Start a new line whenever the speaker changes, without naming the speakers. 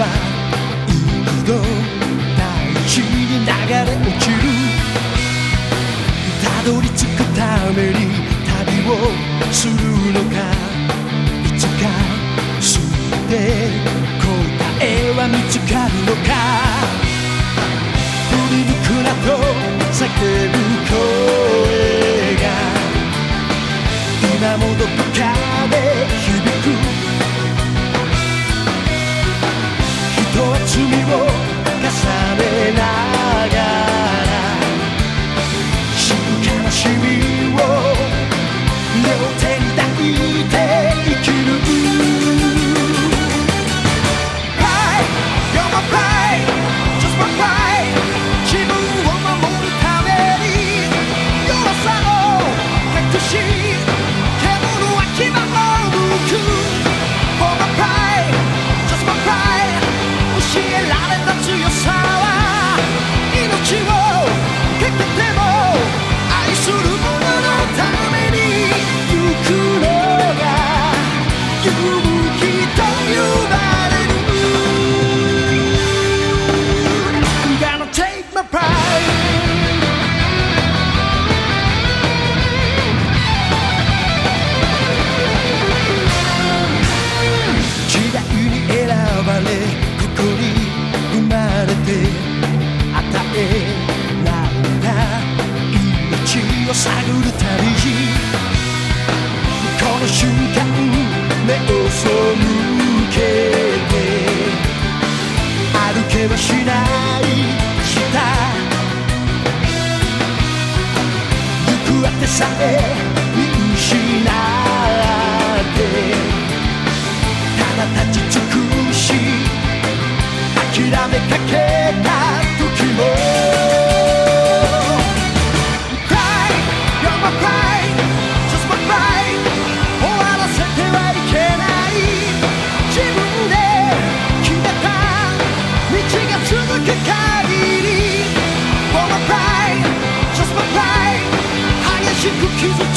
は幾度大地に流れ落ちるたどり着くために旅をするのかいつか知って答えは見つかるのか振り向くなと叫ぶ声が今もどこかで響く cookies